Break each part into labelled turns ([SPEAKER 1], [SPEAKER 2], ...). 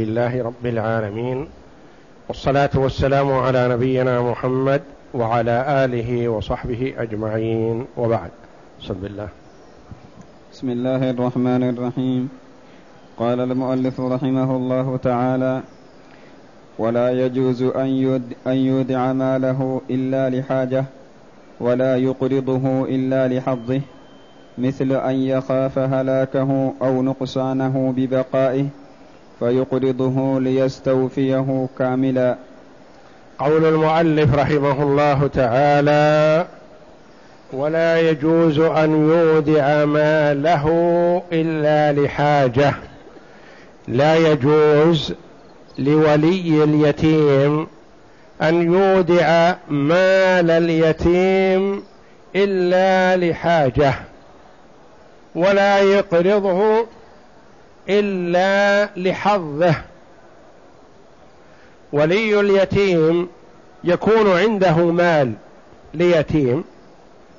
[SPEAKER 1] لله رب العالمين والصلاة والسلام على نبينا محمد وعلى آله وصحبه أجمعين وبعد. بسم الله.
[SPEAKER 2] بسم الله الرحمن الرحيم. قال المؤلف رحمه الله تعالى ولا يجوز أن يودع ماله إلا لحاجة ولا يقرضه إلا لحظه مثل أن يخاف هلاكه أو نقصانه ببقائه فيقرضه ليستوفيه كاملا.
[SPEAKER 1] قول المؤلف رحمه الله تعالى ولا يجوز أن يودع ماله إلا لحاجة. لا يجوز لولي اليتيم أن يودع مال اليتيم إلا لحاجة. ولا يقرضه إلا لحظه. ولي اليتيم يكون عنده مال ليتيم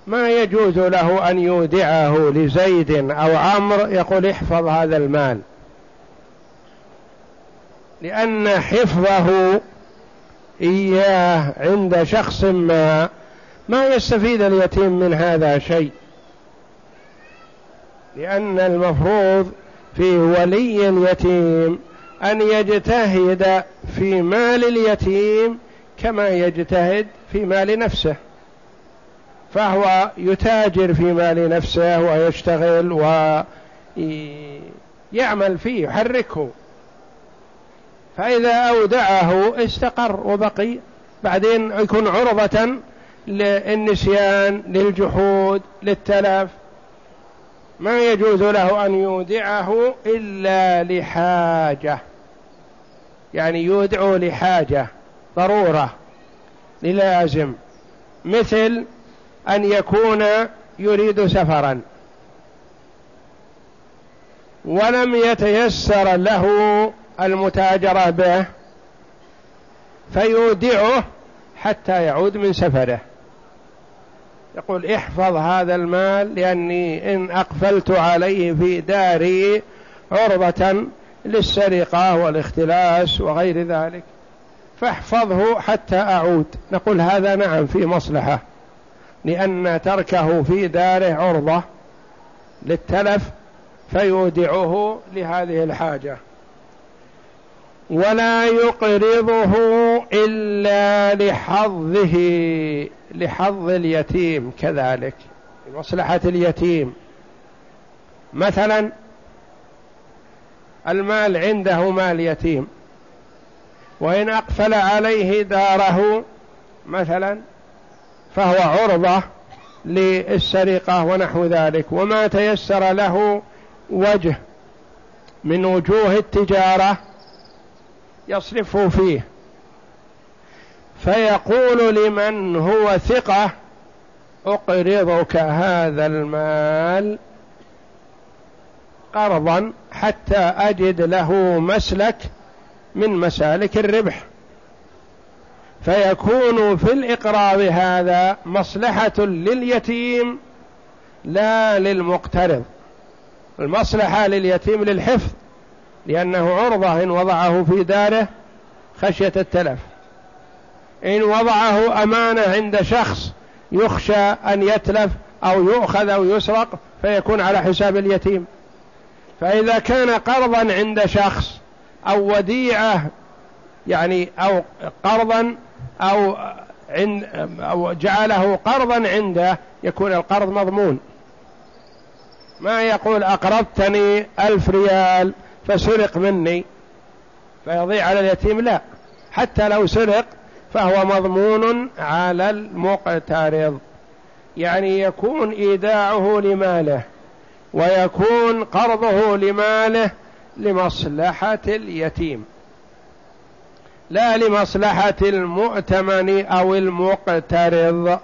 [SPEAKER 1] ما يجوز له أن يودعه لزيد أو عمرو يقول احفظ هذا المال. لأن حفظه إياه عند شخص ما ما يستفيد اليتيم من هذا شيء. لأن المفروض في ولي اليتيم أن يجتهد في مال اليتيم كما يجتهد في مال نفسه فهو يتاجر في مال نفسه ويشتغل ويعمل فيه يحركه. فإذا أودعه استقر وبقي. بعدين يكون عرضة للنسيان للجحود للتلف. ما يجوز له أن يودعه إلا لحاجة. يعني يودع لحاجة ضرورة للازم. مثل أن يكون يريد سفرا. ولم يتيسر له المتاجرة به فيودعه حتى يعود من سفره. يقول احفظ هذا المال لأني إن أقفلت عليه في داري عرضة للسرقة والاختلاس وغير ذلك. فاحفظه حتى أعود. نقول هذا نعم في مصلحة لأن تركه في داره عرضة للتلف فيودعه لهذه الحاجة. ولا يقرضه إلا لحظه لحظ اليتيم كذلك لمصلحة اليتيم. مثلا المال عنده مال يتيم وإن أقفل عليه داره مثلا فهو عرضة للسرقة ونحو ذلك وما تيسر له وجه من وجوه التجارة يصرفه فيه. فيقول لمن هو ثقة أقرضك هذا المال قرضا حتى أجد له مسلك من مسالك الربح. فيكون في الإقراض هذا مصلحة لليتيم لا للمقترض. المصلحة لليتيم للحفظ. لأنه عرضة إن وضعه في داره خشية التلف. إن وضعه أمانة عند شخص يخشى أن يتلف أو يؤخذ أو يسرق فيكون على حساب اليتيم. فإذا كان قرضا عند شخص أو وديعة يعني أو قرضا أو عند أو جعله قرضا عنده يكون القرض مضمون. ما يقول أقرضتني ألف ريال فسرق مني فيضيع على اليتيم؟ لا. حتى لو سرق فهو مضمون على المقترض. يعني يكون إيداعه لماله ويكون قرضه لماله لمصلحة اليتيم. لا لمصلحة المؤتمن أو المقترض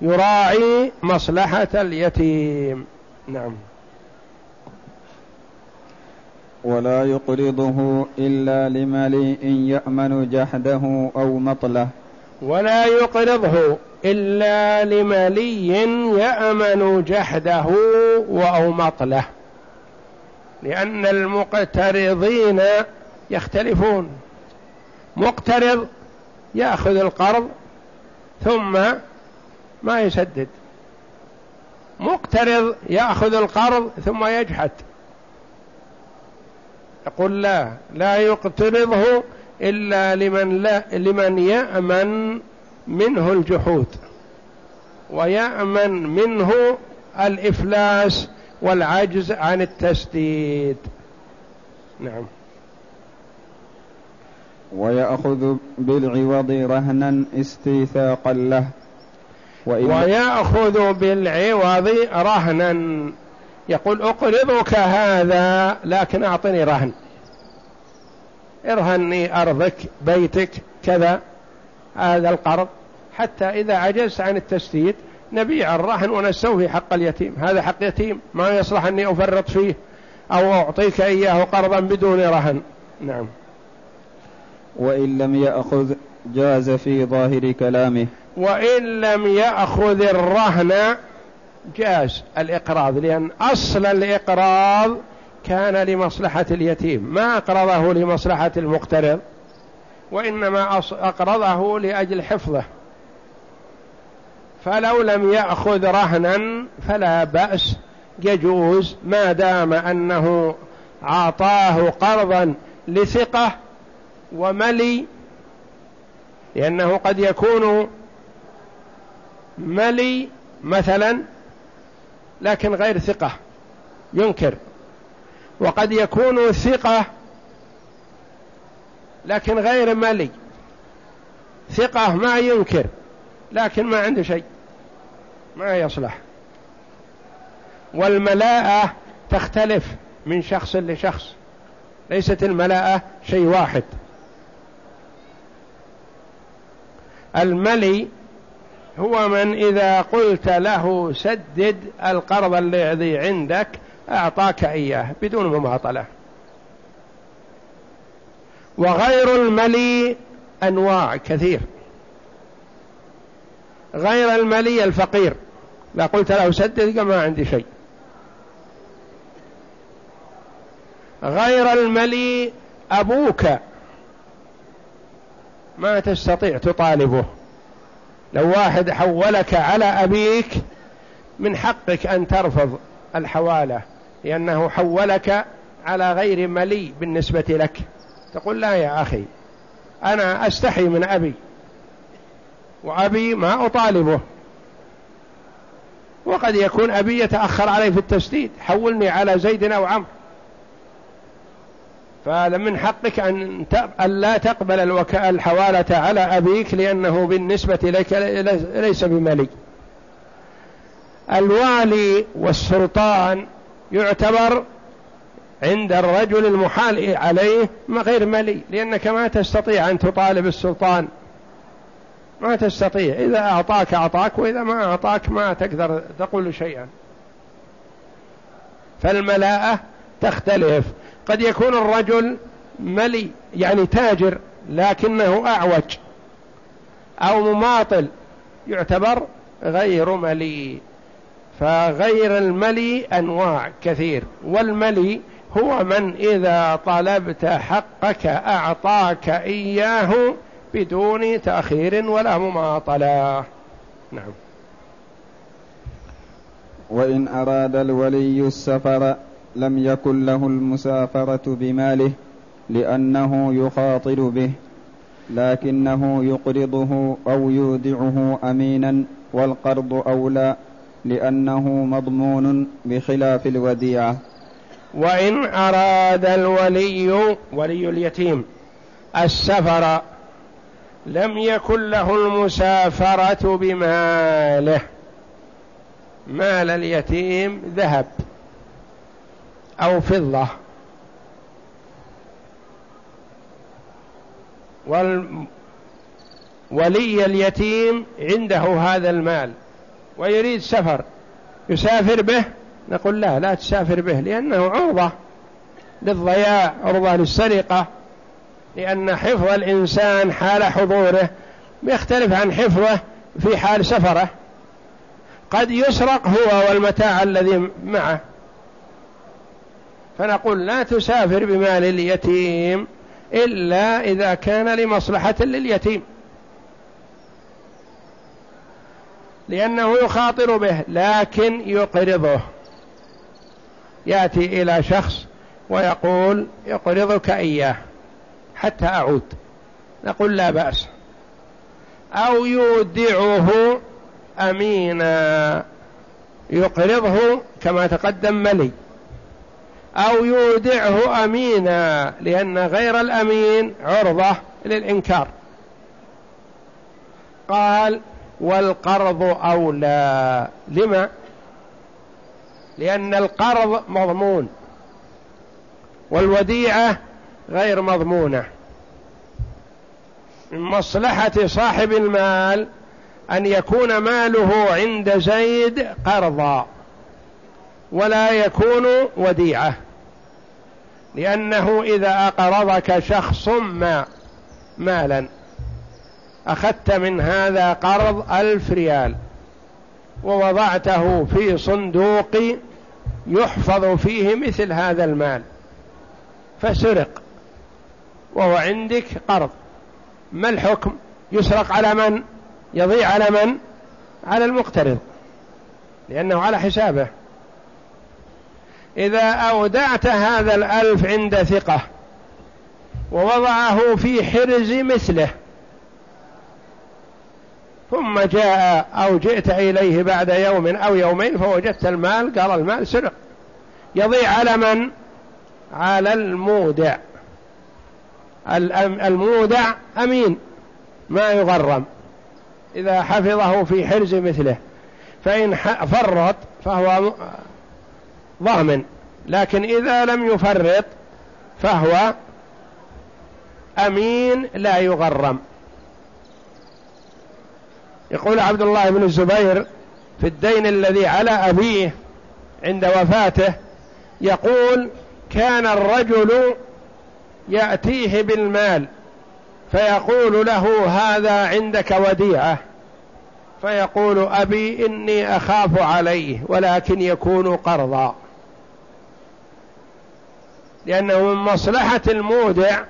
[SPEAKER 1] يراعي مصلحة اليتيم. نعم.
[SPEAKER 2] ولا يقرضه إلا لمال إن يأمن جحده أو مطلة.
[SPEAKER 1] ولا يقرضه إلا لملي يأمن جحده أو مطلة. لأن المقترضين يختلفون. مقترض يأخذ القرض ثم ما يسدد. مقترض يأخذ القرض ثم يجحد. يقول لا لا يقترضه إلا لمن, لا لمن يأمن منه الجحود ويأمن منه الإفلاس والعجز عن التسديد. نعم.
[SPEAKER 2] ويأخذ بالعوض رهنا استيثاقا له
[SPEAKER 1] ويأخذ بالعوض رهنا. يقول أقرضك هذا لكن أعطني رهن. ارهني أرضك بيتك كذا هذا القرض. حتى إذا عجزت عن التسديد نبيع الرهن ونستوفي حق اليتيم. هذا حق يتيم ما يصلح أني أفرط فيه أو أعطيك إياه قرضا بدون رهن. نعم.
[SPEAKER 2] وإن لم يأخذ جاز في ظاهر كلامه.
[SPEAKER 1] وإن لم يأخذ الرهن جاز الإقراض لأن أصل الإقراض كان لمصلحة اليتيم. ما أقرضه لمصلحة المقترض وإنما أقرضه لأجل حفظه. فلو لم يأخذ رهنا فلا بأس. يجوز ما دام أنه أعطاه قرضا لثقة وملي لأنه قد يكون ملي مثلا. لكن غير ثقة. ينكر. وقد يكون ثقة لكن غير ملي. ثقة ما ينكر لكن ما عنده شيء. ما يصلح. والملاءة تختلف من شخص لشخص. ليست الملاءة شيء واحد. الملي هو من إذا قلت له سدد القرض الذي عندك أعطاك إياه بدون مماطلة. وغير الملي أنواع كثير. غير الملي الفقير. لا قلت له سدد ما عندي شيء. غير الملي أبوك. ما تستطيع تطالبه. لو واحد حولك على أبيك من حقك أن ترفض الحوالة لأنه حولك على غير ملي بالنسبة لك. تقول لا يا أخي أنا أستحي من أبي وأبي ما أطالبه. وقد يكون أبي يتأخر علي في التسديد حولني على زيد أو عمرو. فهذا من حقك أن لا تقبل الحوالة على أبيك لأنه بالنسبة لك ليس بملي الوالي والسلطان يعتبر عند الرجل المحال عليه غير ملي لأنك ما تستطيع أن تطالب السلطان. ما تستطيع إذا أعطاك أعطاك وإذا ما أعطاك ما تقدر تقول شيئا. فالملاءة تختلف. قد يكون الرجل ملي يعني تاجر لكنه أعوج أو مماطل يعتبر غير ملي. فغير الملي أنواع كثير والملي هو من إذا طلبت حقك أعطاك إياه بدون تأخير ولا مماطلة. نعم.
[SPEAKER 2] وإن أراد الولي السفر لم يكن له المسافرة بماله لأنه يخاطر به لكنه يقرضه أو يودعه أمينا والقرض أولى لأنه مضمون بخلاف الوديعة.
[SPEAKER 1] وإن أراد الولي ولي اليتيم السفر لم يكن له المسافرة بماله. مال اليتيم ذهب. أو فضة. والولي اليتيم عنده هذا المال ويريد سفر. يسافر به؟ نقول لا لا تسافر به لأنه عرضة للضياع عرضة للسرقة. لأن حفظ الإنسان حال حضوره يختلف عن حفظه في حال سفره. قد يسرق هو والمتاع الذي معه. فنقول لا تسافر بمال اليتيم إلا إذا كان لمصلحة لليتيم. لأنه يخاطر به لكن يقرضه. يأتي إلى شخص ويقول يقرضك إياه حتى أعود. نقول لا بأس. أو يودعه أمينا يقرضه كما تقدم ملي. أو يودعه أمينا لأن غير الأمين عرضة للإنكار. قال والقرض أولى. لما؟ لأن القرض مضمون والوديعة غير مضمونة. من مصلحة صاحب المال أن يكون ماله عند زيد قرضا. ولا يكون وديعة. لأنه إذا أقرضك شخص ما مالا. أخذت من هذا قرض ألف ريال. ووضعته في صندوق يحفظ فيه مثل هذا المال. فسرق. وهو عندك قرض. ما الحكم؟ يسرق على من؟ يضيع على من؟ على المقترض. لأنه على حسابه. إذا أودعت هذا الألف عند ثقة ووضعه في حرز مثله. ثم جاء أو جئت إليه بعد يوم أو يومين فوجدت المال قال المال سرق. يضيع على من؟ على المودع. المودع أمين ما يغرم. إذا حفظه في حرز مثله. فإن فرط فهو ضامن لكن إذا لم يفرط فهو أمين لا يغرم. يقول عبد الله بن الزبير في الدين الذي على أبيه عند وفاته يقول كان الرجل يأتيه بالمال فيقول له هذا عندك وديعة. فيقول أبي إني أخاف عليه ولكن يكون قرضا. لأنه من مصلحة المودع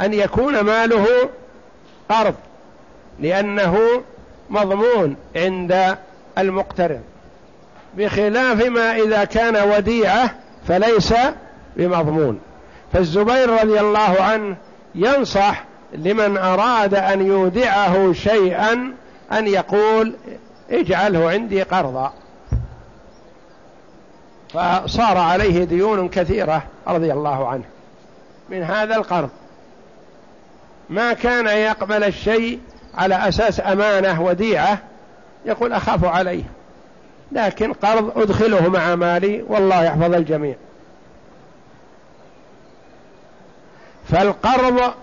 [SPEAKER 1] أن يكون ماله قرض لأنه مضمون عند المقترض بخلاف ما إذا كان وديعة فليس بمضمون. فالزبير رضي الله عنه ينصح لمن أراد أن يودعه شيئا أن يقول اجعله عندي قرضا. فصار عليه ديون كثيرة رضي الله عنه. من هذا القرض. ما كان يقبل الشيء على أساس أمانة وديعة يقول أخاف عليه. لكن قرض أدخله مع مالي والله يحفظ الجميع. فالقرض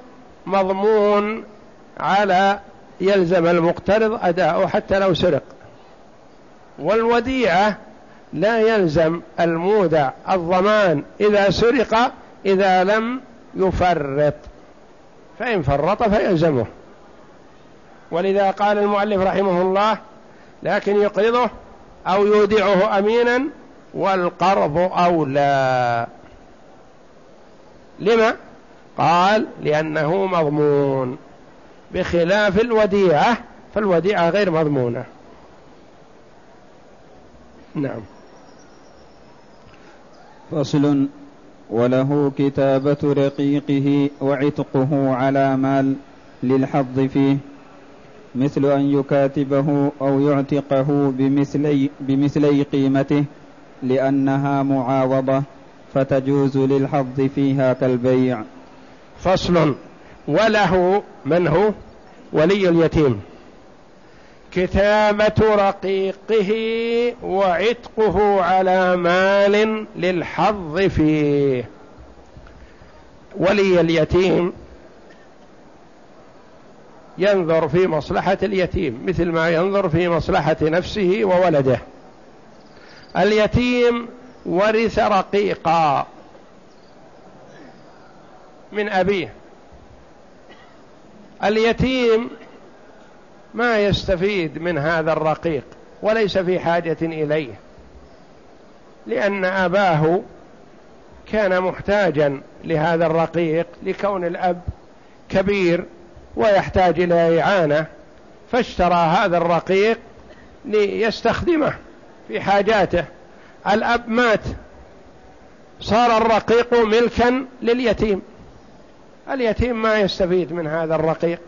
[SPEAKER 1] مضمون على يلزم المقترض أداؤه حتى لو سرق. والوديعة لا يلزم المودع الضمان إذا سرق إذا لم يفرط. فإن فرط فيلزمه. ولذا قال المؤلف رحمه الله لكن يقرضه أو يودعه أمينا والقرض أولى. لما؟ قال لأنه مضمون. بخلاف الوديعة فالوديعة غير مضمونة. نعم.
[SPEAKER 2] فصل وله كتابة رقيقه وعتقه على مال للحظ فيه مثل أن يكاتبه أو يعتقه بمثلي, بمثلي قيمته لأنها معاوضة فتجوز للحظ فيها كالبيع.
[SPEAKER 1] فصل وله من هو؟ ولي اليتيم. كتابة رقيقه وعتقه على مال للحظ فيه. ولي اليتيم ينظر في مصلحة اليتيم مثل ما ينظر في مصلحة نفسه وولده. اليتيم ورث رقيقا من أبيه. اليتيم ما يستفيد من هذا الرقيق وليس في حاجة إليه. لأن أباه كان محتاجا لهذا الرقيق لكون الأب كبير ويحتاج إلى إعانة فاشترى هذا الرقيق ليستخدمه في حاجاته. الأب مات صار الرقيق ملكا لليتيم. اليتيم ما يستفيد من هذا الرقيق.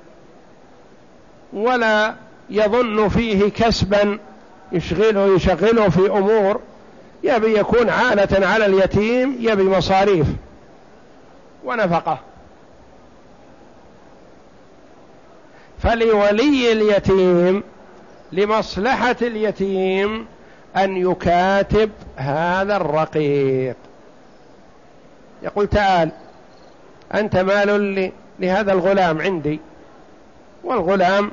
[SPEAKER 1] ولا يظن فيه كسبا يشغله يشغله في أمور يبي يكون عالة على اليتيم يبي مصاريف ونفقة. فلولي اليتيم لمصلحة اليتيم أن يكاتب هذا الرقيق. يقول تعال أنت مال لهذا الغلام عندي. والغلام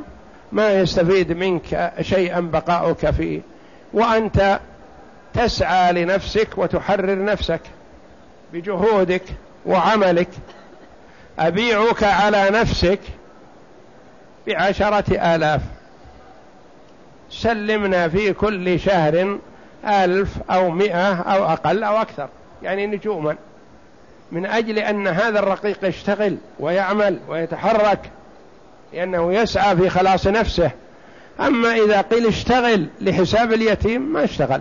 [SPEAKER 1] ما يستفيد منك شيئا بقاؤك فيه. وأنت تسعى لنفسك وتحرر نفسك بجهودك وعملك. أبيعك على نفسك بعشرة آلاف. سلمنا في كل شهر ألف أو مئة أو أقل أو أكثر يعني نجوما. من أجل أن هذا الرقيق يشتغل ويعمل ويتحرك لأنه يسعى في خلاص نفسه. أما إذا قيل اشتغل لحساب اليتيم ما اشتغل.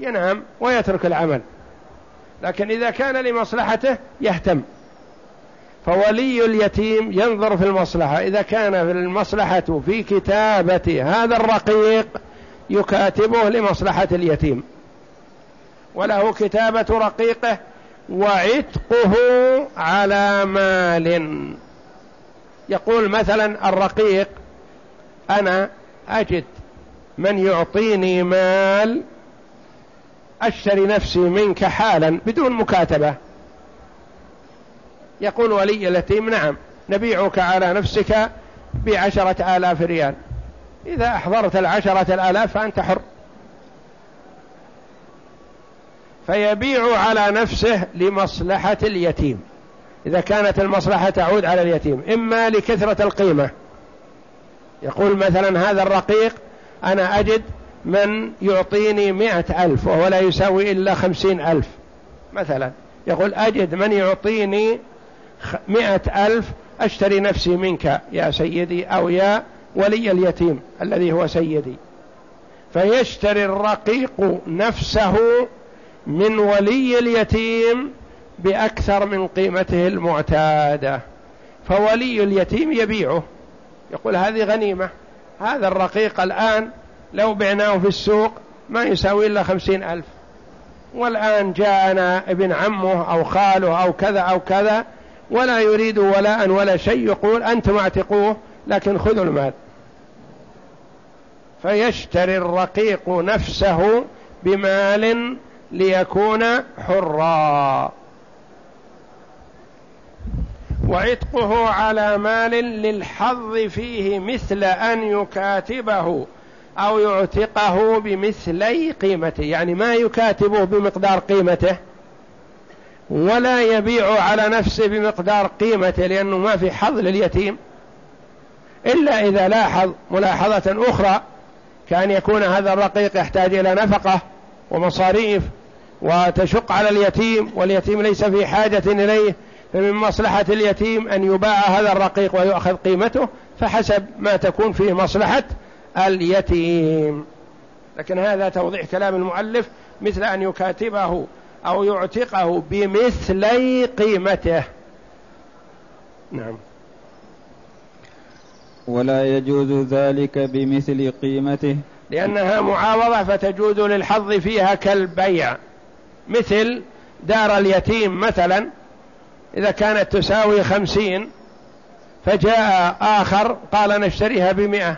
[SPEAKER 1] ينام ويترك العمل. لكن إذا كان لمصلحته يهتم. فولي اليتيم ينظر في المصلحة. إذا كان في المصلحة في كتابة هذا الرقيق يكاتبه لمصلحة اليتيم. وله كتابة رقيقه وعتقه على مال. يقول مثلا الرقيق أنا أجد من يعطيني مال أشتري نفسي منك حالا بدون مكاتبة. يقول ولي اليتيم نعم نبيعك على نفسك بعشرة آلاف ريال. إذا أحضرت العشرة الآلاف فأنت حر. فيبيع على نفسه لمصلحة اليتيم. إذا كانت المصلحة تعود على اليتيم. إما لكثرة القيمة. يقول مثلا هذا الرقيق أنا أجد من يعطيني مئة ألف وهو لا يساوي إلا خمسين ألف. مثلا يقول أجد من يعطيني مئة ألف أشتري نفسي منك يا سيدي أو يا ولي اليتيم الذي هو سيدي. فيشتري الرقيق نفسه من ولي اليتيم بأكثر من قيمته المعتادة. فولي اليتيم يبيعه. يقول هذه غنيمة. هذا الرقيق الآن لو بعناه في السوق ما يساوي إلا خمسين ألف. والآن جاءنا ابن عمه أو خاله أو كذا أو كذا ولا يريد ولاء ولا شيء يقول أنتم اعتقوه لكن خذوا المال. فيشتري الرقيق نفسه بمال ليكون حرا. وعتقه على مال للحظ فيه مثل أن يكاتبه أو يعتقه بمثلي قيمته. يعني ما يكاتبه بمقدار قيمته ولا يبيع على نفسه بمقدار قيمته لأنه ما في حظ لليتيم. إلا إذا لاحظ ملاحظة أخرى كأن يكون هذا الرقيق يحتاج إلى نفقة ومصاريف وتشق على اليتيم واليتيم ليس في حاجة إليه فمن مصلحة اليتيم أن يباع هذا الرقيق ويؤخذ قيمته فحسب ما تكون فيه مصلحة اليتيم. لكن هذا توضيح كلام المؤلف مثل أن يكاتبه أو يعتقه بمثلي قيمته. نعم.
[SPEAKER 2] ولا يجوز ذلك بمثل قيمته.
[SPEAKER 1] لأنها معاوضة فتجوز للحظ فيها كالبيع. مثل دار اليتيم مثلا إذا كانت تساوي خمسين فجاء آخر قال نشتريها بمئة.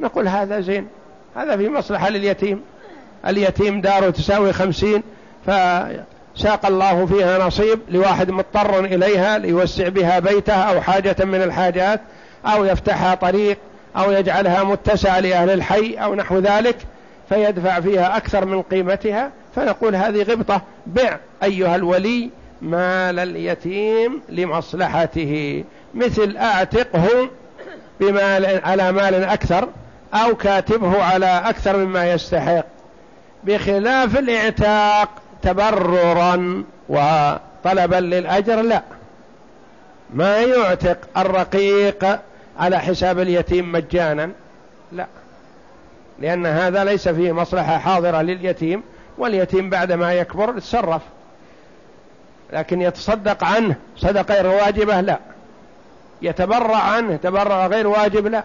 [SPEAKER 1] نقول هذا زين. هذا في مصلحة لليتيم. اليتيم داره تساوي خمسين فساق الله فيها نصيب لواحد مضطر إليها ليوسع بها بيته أو حاجة من الحاجات أو يفتحها طريق أو يجعلها متسع لأهل الحي أو نحو ذلك فيدفع فيها أكثر من قيمتها. فنقول هذه غبطة. بع أيها الولي مال اليتيم لمصلحته مثل أعتقه بمال على مال أكثر أو كاتبه على أكثر مما يستحق. بخلاف الإعتاق تبررا وطلبا للأجر لا. ما يعتق الرقيق على حساب اليتيم مجانا لا. لأن هذا ليس فيه مصلحة حاضرة لليتيم واليتيم بعدما يكبر يتصرف. لكن يتصدق عنه. صدقة غير واجبة؟ لا. يتبرع عنه. تبرع غير واجب؟ لا.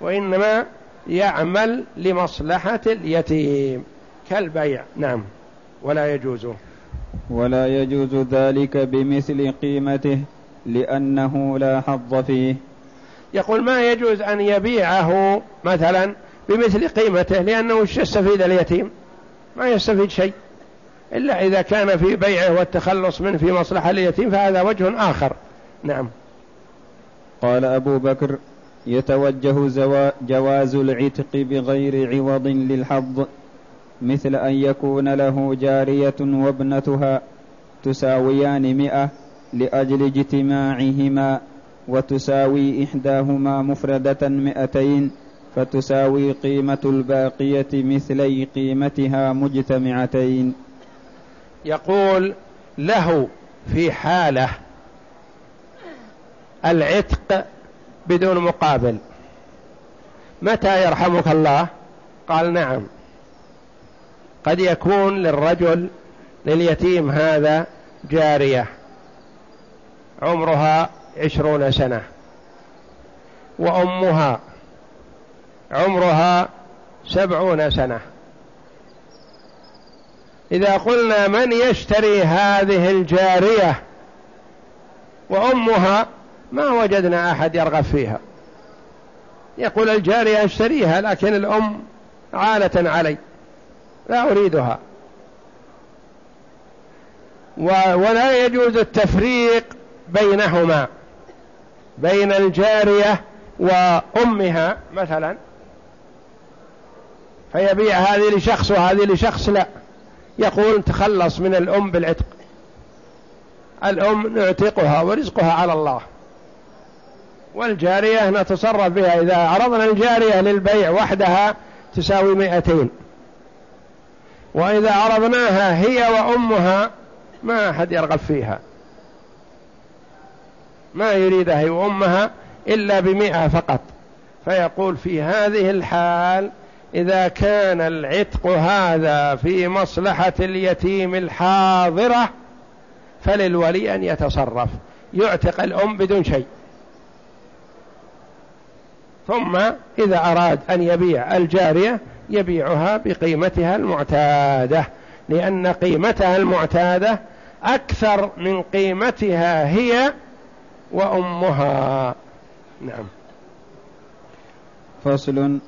[SPEAKER 1] وإنما يعمل لمصلحة اليتيم. كالبيع. نعم. ولا يجوز.
[SPEAKER 2] ولا يجوز ذلك بمثل قيمته لأنه لا حظ فيه.
[SPEAKER 1] يقول ما يجوز أن يبيعه مثلا بمثل قيمته لأنه يستفيد اليتيم؟ ما يستفيد شيء. إلا إذا كان في بيعه والتخلص منه في مصلحة اليتيم فهذا وجه آخر. نعم.
[SPEAKER 2] قال أبو بكر يتوجه جواز العتق بغير عوض للحظ مثل أن يكون له جارية وابنتها تساويان مئة لأجل اجتماعهما وتساوي إحداهما مفردة مئتين فتساوي قيمة الباقية مثلي قيمتها مجتمعتين.
[SPEAKER 1] يقول له في حالة العتق بدون مقابل. متى يرحمك الله؟ قال نعم. قد يكون للرجل لليتيم هذا جارية. عمرها عشرون سنة. وأمها عمرها سبعون سنة. إذا قلنا من يشتري هذه الجارية وأمها ما وجدنا أحد يرغب فيها. يقول الجارية أشتريها لكن الأم عالة علي لا أريدها. ولا يجوز التفريق بينهما بين الجارية وأمها مثلا. فيبيع هذه لشخص وهذه لشخص لا. يقول تخلص من الأم بالعتق. الأم نعتقها ورزقها على الله. والجارية نتصرف بها إذا عرضنا الجارية للبيع وحدها تساوي مئتين. وإذا عرضناها هي وأمها ما أحد يرغب فيها. ما يريدها وأمها إلا بمئة فقط. فيقول في هذه الحال إذا كان العتق هذا في مصلحة اليتيم الحاضرة فللولي أن يتصرف. يعتق الأم بدون شيء. ثم إذا أراد أن يبيع الجارية يبيعها بقيمتها المعتادة. لأن قيمتها المعتادة أكثر من قيمتها هي وأمها. نعم.
[SPEAKER 2] فصل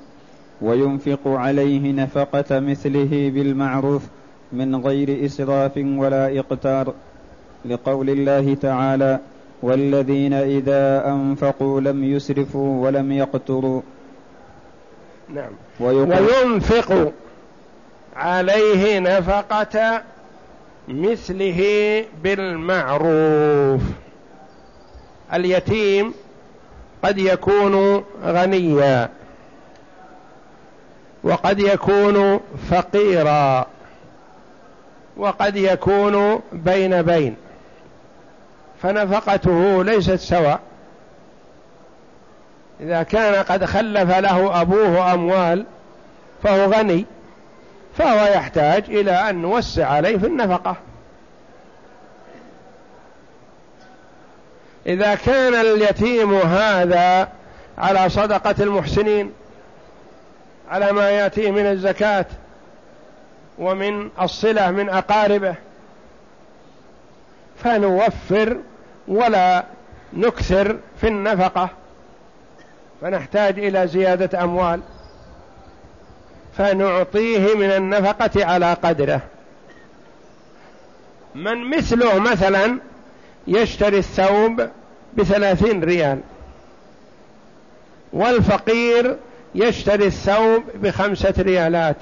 [SPEAKER 2] وينفق عليه نفقة مثله بالمعروف من غير إسراف ولا إقتار لقول الله تعالى والذين إذا أنفقوا لم يسرفوا ولم يقتروا.
[SPEAKER 1] نعم. وينفق عليه نفقة مثله بالمعروف. اليتيم قد يكون غنيا. وقد يكون فقيرا. وقد يكون بين بين. فنفقته ليست سواء. إذا كان قد خلف له أبوه أموال فهو غني فهو يحتاج إلى أن نوسع عليه في النفقة. إذا كان اليتيم هذا على صدقة المحسنين على ما يأتيه من الزكاة ومن الصلة من أقاربه. فنوفر ولا نكثر في النفقة فنحتاج إلى زيادة أموال. فنعطيه من النفقة على قدره. من مثله مثلا يشتري الثوب بثلاثين ريال والفقير يشتري الثوب بخمسة ريالات.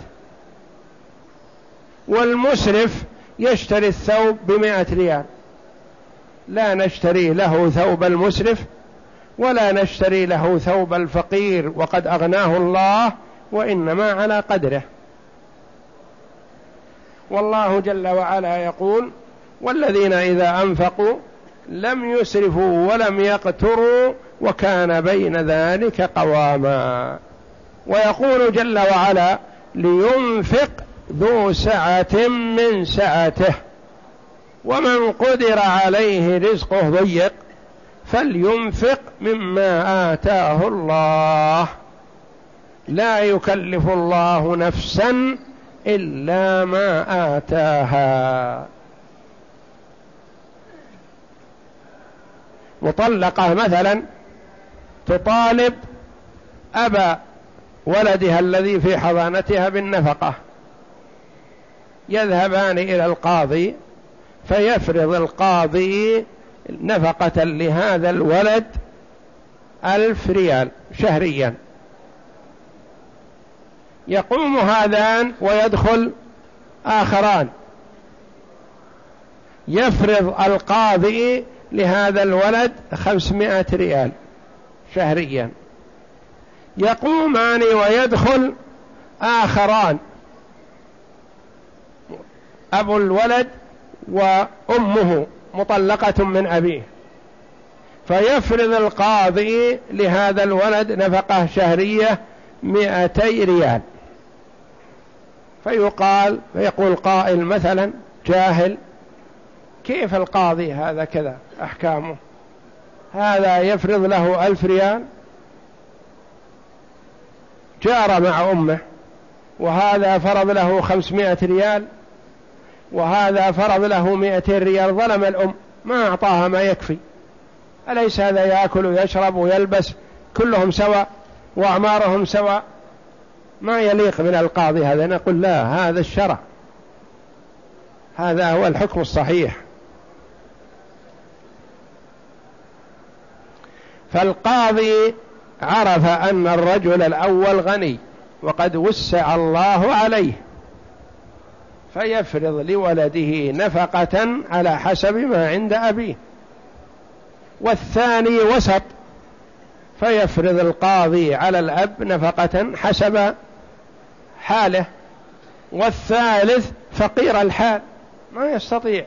[SPEAKER 1] والمسرف يشتري الثوب بمائة ريال. لا نشتري له ثوب المسرف ولا نشتري له ثوب الفقير وقد أغناه الله وإنما على قدره. والله جل وعلا يقول والذين إذا أنفقوا لم يسرفوا ولم يقتروا وكان بين ذلك قواما. ويقول جل وعلا لينفق ذو سعة من سعته. ومن قدر عليه رزقه ضيق فلينفق مما آتاه الله. لا يكلف الله نفسا إلا ما آتاها. مطلقة مثلا تطالب أبا ولدها الذي في حضانتها بالنفقة. يذهبان إلى القاضي فيفرض القاضي نفقة لهذا الولد ألف ريال شهريا. يقوم هذان ويدخل آخران. يفرض القاضي لهذا الولد خمسمائة ريال شهريا. يقومان ويدخل آخران. أبو الولد وأمه مطلقة من أبيه. فيفرض القاضي لهذا الولد نفقة شهرية مئتي ريال. فيقال فيقول قائل مثلا جاهل كيف القاضي هذا كذا أحكامه؟ هذا يفرض له ألف ريال. جار مع أمه وهذا فرض له خمسمائة ريال وهذا فرض له مئتين ريال ظلم الأم ما أعطاها ما يكفي. أليس هذا يأكل ويشرب ويلبس؟ كلهم سواء وأعمارهم سواء. ما يليق من القاضي هذا نقول لا هذا الشرع. هذا هو الحكم الصحيح. فالقاضي عرف أن الرجل الأول غني وقد وسع الله عليه فيفرض لولده نفقة على حسب ما عند أبيه. والثاني وسط فيفرض القاضي على الأب نفقة حسب حاله. والثالث فقير الحال ما يستطيع.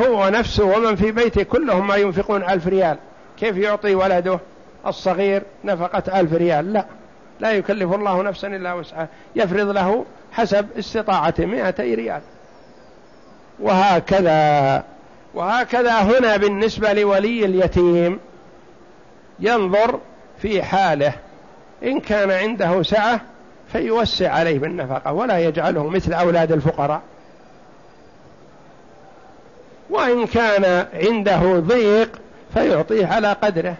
[SPEAKER 1] هو نفسه ومن في بيته كلهم ما ينفقون ألف ريال كيف يعطي ولده؟ الصغير نفقة ألف ريال. لا لا يكلف الله نفسا إلا وسعها. يفرض له حسب استطاعته مئتي ريال. وهكذا وهكذا هنا بالنسبة لولي اليتيم ينظر في حاله. إن كان عنده سعة فيوسع عليه بالنفقة ولا يجعله مثل أولاد الفقراء. وإن كان عنده ضيق فيعطيه على قدره.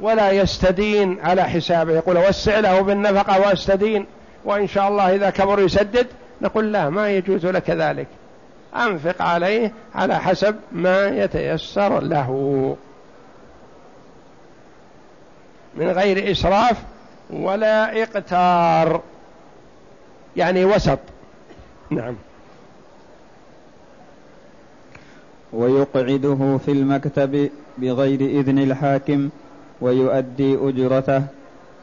[SPEAKER 1] ولا يستدين على حسابه. يقول وسع له بالنفقة وأستدين وإن شاء الله إذا كبر يسدد نقول لا ما يجوز لك ذلك. أنفق عليه على حسب ما يتيسر له. من غير إسراف ولا إقتار. يعني وسط. نعم.
[SPEAKER 2] ويقعده في المكتب بغير إذن الحاكم ويؤدي أجرته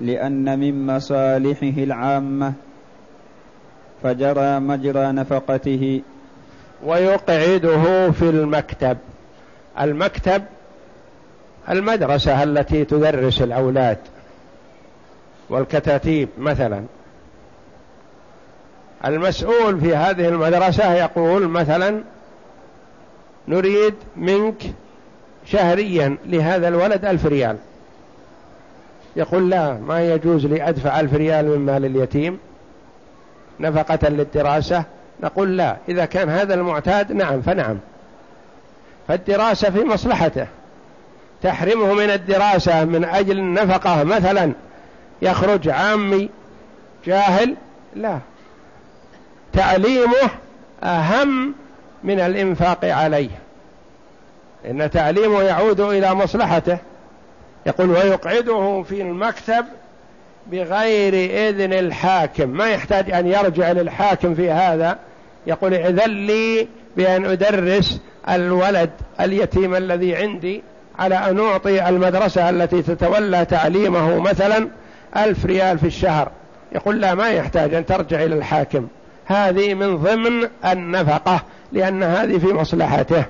[SPEAKER 2] لأن من مصالحه العامة فجرى مجرى نفقته.
[SPEAKER 1] ويقعده في المكتب. المكتب المدرسة التي تدرس الأولاد والكتاتيب مثلا. المسؤول في هذه المدرسة يقول مثلا نريد منك شهريا لهذا الولد ألف ريال. يقول لا ما يجوز لي أدفع ألف ريال من مال اليتيم نفقة للدراسة. نقول لا إذا كان هذا المعتاد نعم فنعم. فالدراسة في مصلحته. تحرمه من الدراسة من أجل النفقة مثلا. يخرج عامي جاهل لا. تعليمه أهم من الإنفاق عليه. إن تعليمه يعود إلى مصلحته. يقول ويقعده في المكتب بغير إذن الحاكم. ما يحتاج أن يرجع للحاكم في هذا. يقول إذن لي بأن أدرس الولد اليتيم الذي عندي على أن أعطي المدرسة التي تتولى تعليمه مثلا ألف ريال في الشهر. يقول لا ما يحتاج أن ترجع إلى الحاكم. هذه من ضمن النفقة لأن هذه في مصلحته.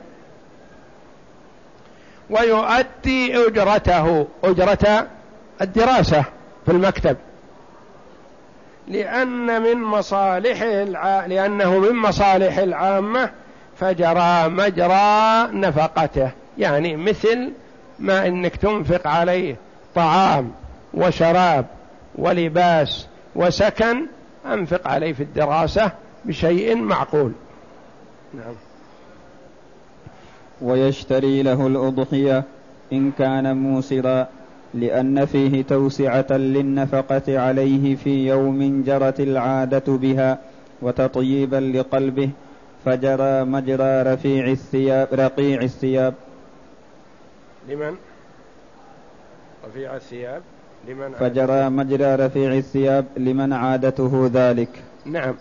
[SPEAKER 1] ويؤدي أجرته أجرة الدراسة في المكتب. لأن من مصالحه الع... لأنه من مصالح العامة فجرى مجرى نفقته. يعني مثل ما إنك تنفق عليه طعام وشراب ولباس وسكن أنفق عليه في الدراسة بشيء معقول. نعم.
[SPEAKER 2] ويشتري له الأضحية إن كان موسرا لأن فيه توسعة للنفقة عليه في يوم جرت العادة بها وتطييبا لقلبه فجرى مجرى رفيع الثياب رقيع الثياب.
[SPEAKER 1] لمن؟ رفيع الثياب.
[SPEAKER 2] لمن فجرى مجرى رفيع الثياب لمن عادته ذلك.
[SPEAKER 1] نعم.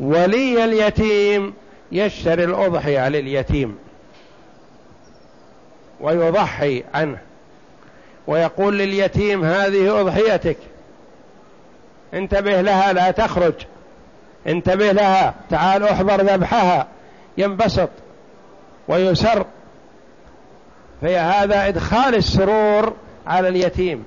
[SPEAKER 1] ولي اليتيم يشتري الأضحية لليتيم. ويضحي عنه. ويقول لليتيم هذه أضحيتك. انتبه لها لا تخرج. انتبه لها. تعال احضر ذبحها. ينبسط ويسر. في هذا إدخال السرور على اليتيم.